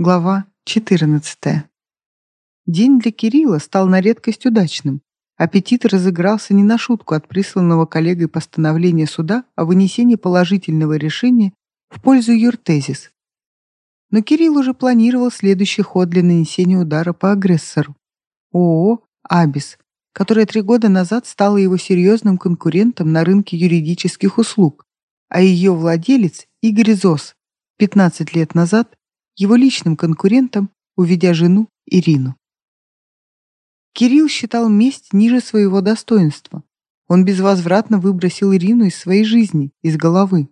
Глава 14. День для Кирилла стал на редкость удачным. Аппетит разыгрался не на шутку от присланного коллегой постановления суда о вынесении положительного решения в пользу Юртезис. Но Кирилл уже планировал следующий ход для нанесения удара по агрессору. ООО «Абис», которая три года назад стала его серьезным конкурентом на рынке юридических услуг, а ее владелец Игорь Зос 15 лет назад его личным конкурентом, уведя жену Ирину. Кирилл считал месть ниже своего достоинства. Он безвозвратно выбросил Ирину из своей жизни, из головы.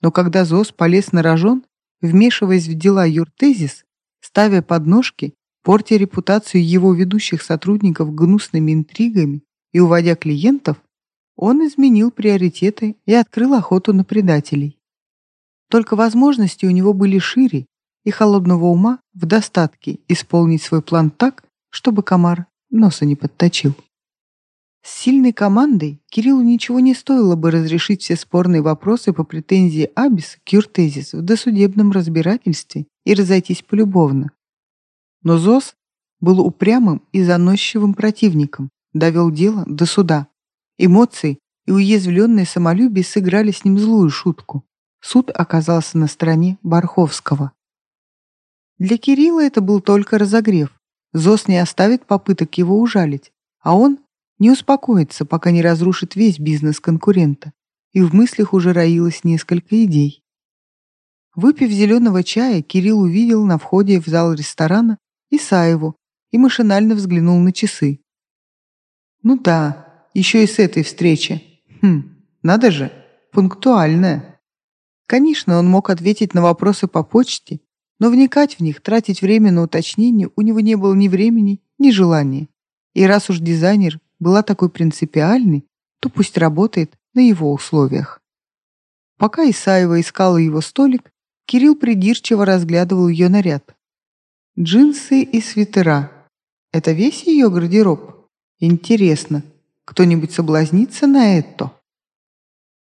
Но когда Зос полез на рожон, вмешиваясь в дела Юртезис, ставя подножки, портя репутацию его ведущих сотрудников гнусными интригами и уводя клиентов, он изменил приоритеты и открыл охоту на предателей. Только возможности у него были шире, и холодного ума в достатке исполнить свой план так, чтобы комар носа не подточил. С сильной командой Кириллу ничего не стоило бы разрешить все спорные вопросы по претензии Абис к Юртезис в досудебном разбирательстве и разойтись полюбовно. Но ЗОС был упрямым и заносчивым противником, довел дело до суда. Эмоции и уязвленное самолюбие сыграли с ним злую шутку. Суд оказался на стороне Барховского. Для Кирилла это был только разогрев. Зос не оставит попыток его ужалить, а он не успокоится, пока не разрушит весь бизнес конкурента. И в мыслях уже роилось несколько идей. Выпив зеленого чая, Кирилл увидел на входе в зал ресторана Исаеву и машинально взглянул на часы. Ну да, еще и с этой встречи. Хм, надо же, пунктуальная. Конечно, он мог ответить на вопросы по почте но вникать в них, тратить время на уточнение у него не было ни времени, ни желания. И раз уж дизайнер была такой принципиальной, то пусть работает на его условиях. Пока Исаева искала его столик, Кирилл придирчиво разглядывал ее наряд. Джинсы и свитера. Это весь ее гардероб? Интересно, кто-нибудь соблазнится на это?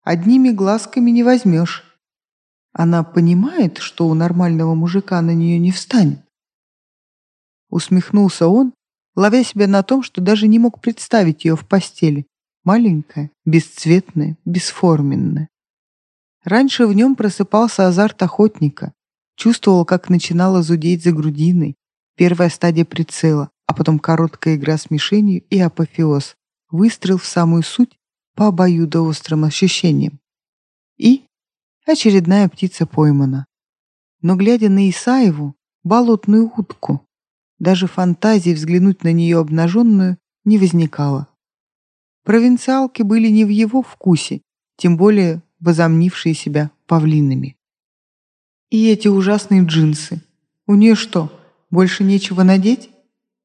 Одними глазками не возьмешь. Она понимает, что у нормального мужика на нее не встанет. Усмехнулся он, ловя себя на том, что даже не мог представить ее в постели. Маленькая, бесцветная, бесформенная. Раньше в нем просыпался азарт охотника. Чувствовал, как начинала зудеть за грудиной. Первая стадия прицела, а потом короткая игра с мишенью и апофеоз. Выстрел в самую суть по обоюдоострым ощущениям. Очередная птица поймана. Но глядя на Исаеву, болотную утку, даже фантазии взглянуть на нее обнаженную не возникало. Провинциалки были не в его вкусе, тем более возомнившие себя павлинами. И эти ужасные джинсы. У нее что, больше нечего надеть?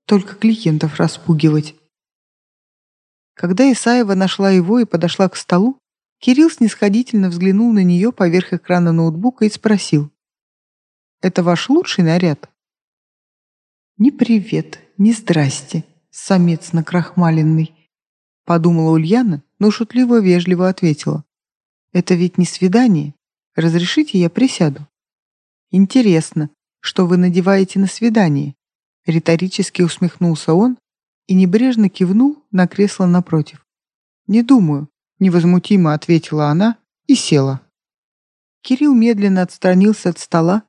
Только клиентов распугивать. Когда Исаева нашла его и подошла к столу, Кирилл снисходительно взглянул на нее поверх экрана ноутбука и спросил. «Это ваш лучший наряд?» «Ни привет, ни здрасте, самец накрахмаленный», подумала Ульяна, но шутливо-вежливо ответила. «Это ведь не свидание. Разрешите, я присяду?» «Интересно, что вы надеваете на свидание?» Риторически усмехнулся он и небрежно кивнул на кресло напротив. «Не думаю, Невозмутимо ответила она и села. Кирилл медленно отстранился от стола,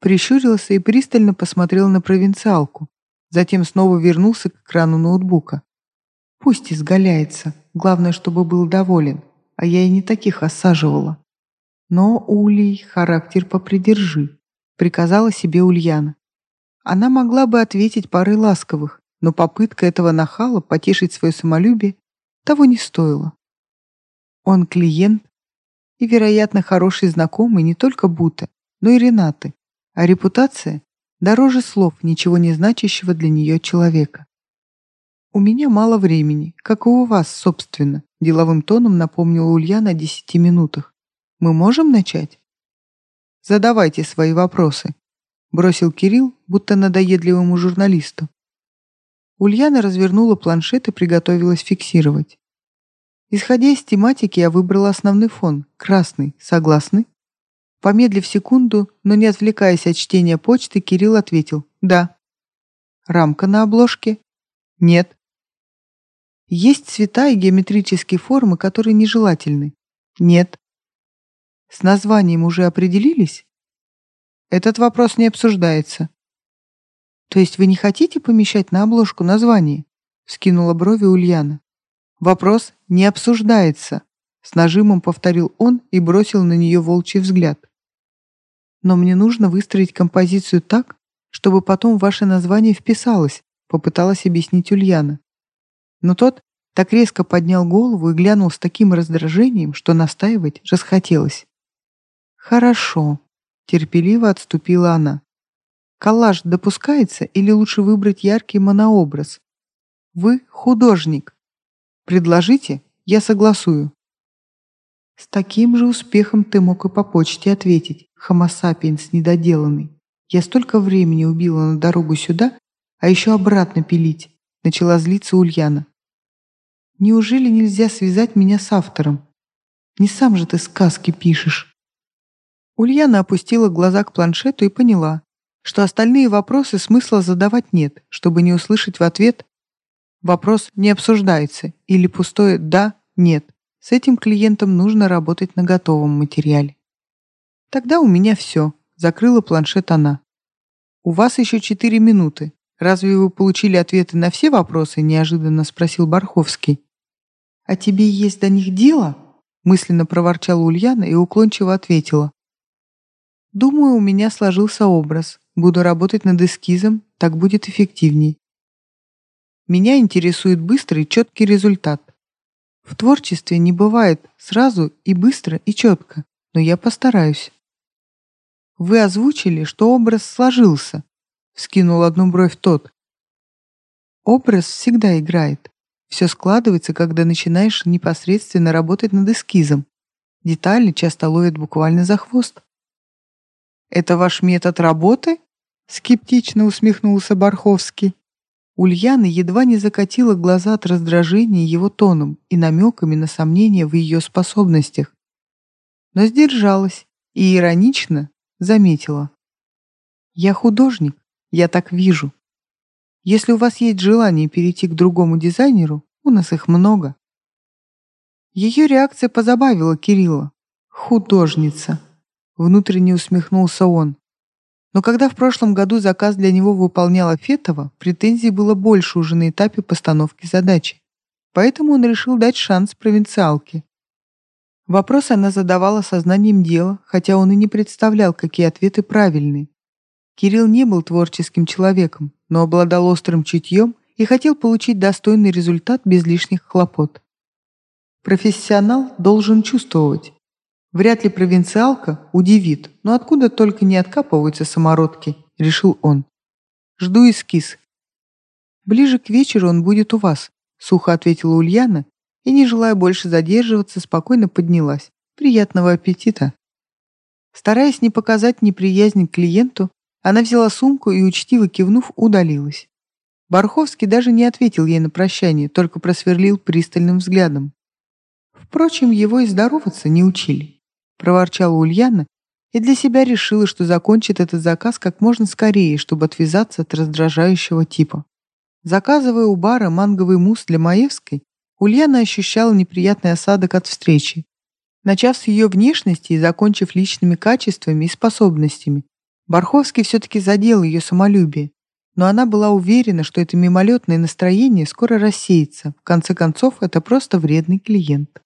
прищурился и пристально посмотрел на провинциалку, затем снова вернулся к экрану ноутбука. Пусть изгаляется, главное, чтобы был доволен, а я и не таких осаживала. Но, Улей, характер попридержи, приказала себе Ульяна. Она могла бы ответить парой ласковых, но попытка этого нахала потешить свое самолюбие того не стоила. Он клиент и, вероятно, хороший знакомый не только Бута, но и Ренаты, а репутация дороже слов ничего не значащего для нее человека. «У меня мало времени, как и у вас, собственно», деловым тоном напомнила Ульяна о десяти минутах. «Мы можем начать?» «Задавайте свои вопросы», бросил Кирилл, будто надоедливому журналисту. Ульяна развернула планшет и приготовилась фиксировать. Исходя из тематики, я выбрала основной фон – красный. Согласны? Помедлив секунду, но не отвлекаясь от чтения почты, Кирилл ответил «Да». Рамка на обложке? Нет. Есть цвета и геометрические формы, которые нежелательны? Нет. С названием уже определились? Этот вопрос не обсуждается. То есть вы не хотите помещать на обложку название? Скинула брови Ульяна. Вопрос не обсуждается. С нажимом повторил он и бросил на нее волчий взгляд. Но мне нужно выстроить композицию так, чтобы потом ваше название вписалось, попыталась объяснить Ульяна. Но тот так резко поднял голову и глянул с таким раздражением, что настаивать расхотелось. «Хорошо», — терпеливо отступила она. «Коллаж допускается или лучше выбрать яркий монообраз? Вы художник. Предложите, я согласую». С таким же успехом ты мог и по почте ответить, хомосапиенс недоделанный. Я столько времени убила на дорогу сюда, а еще обратно пилить. Начала злиться Ульяна. Неужели нельзя связать меня с автором? Не сам же ты сказки пишешь. Ульяна опустила глаза к планшету и поняла, что остальные вопросы смысла задавать нет, чтобы не услышать в ответ «вопрос не обсуждается» или пустое «да», «нет». С этим клиентом нужно работать на готовом материале. Тогда у меня все. Закрыла планшет она. «У вас еще четыре минуты. Разве вы получили ответы на все вопросы?» – неожиданно спросил Барховский. «А тебе есть до них дело?» – мысленно проворчала Ульяна и уклончиво ответила. «Думаю, у меня сложился образ. Буду работать над эскизом, так будет эффективней. Меня интересует быстрый, четкий результат. В творчестве не бывает сразу и быстро и четко, но я постараюсь». Вы озвучили, что образ сложился, вскинул одну бровь тот. Образ всегда играет. Все складывается, когда начинаешь непосредственно работать над эскизом. Детали часто ловят буквально за хвост. «Это ваш метод работы?» — скептично усмехнулся Барховский. Ульяна едва не закатила глаза от раздражения его тоном и намеками на сомнения в ее способностях. Но сдержалась и иронично, заметила. «Я художник, я так вижу. Если у вас есть желание перейти к другому дизайнеру, у нас их много». Ее реакция позабавила Кирилла. «Художница!» Внутренне усмехнулся он. Но когда в прошлом году заказ для него выполняла Фетова, претензий было больше уже на этапе постановки задачи. Поэтому он решил дать шанс провинциалке. Вопрос она задавала сознанием дела, хотя он и не представлял, какие ответы правильные. Кирилл не был творческим человеком, но обладал острым чутьем и хотел получить достойный результат без лишних хлопот. Профессионал должен чувствовать. Вряд ли провинциалка удивит, но откуда только не откапываются самородки, решил он. Жду эскиз. Ближе к вечеру он будет у вас, сухо ответила Ульяна и, не желая больше задерживаться, спокойно поднялась. Приятного аппетита! Стараясь не показать неприязнь к клиенту, она взяла сумку и, учтиво кивнув, удалилась. Барховский даже не ответил ей на прощание, только просверлил пристальным взглядом. Впрочем, его и здороваться не учили. Проворчала Ульяна и для себя решила, что закончит этот заказ как можно скорее, чтобы отвязаться от раздражающего типа. Заказывая у бара манговый мусс для Маевской, Ульяна ощущала неприятный осадок от встречи. Начав с ее внешности и закончив личными качествами и способностями, Барховский все-таки задел ее самолюбие, но она была уверена, что это мимолетное настроение скоро рассеется. В конце концов, это просто вредный клиент.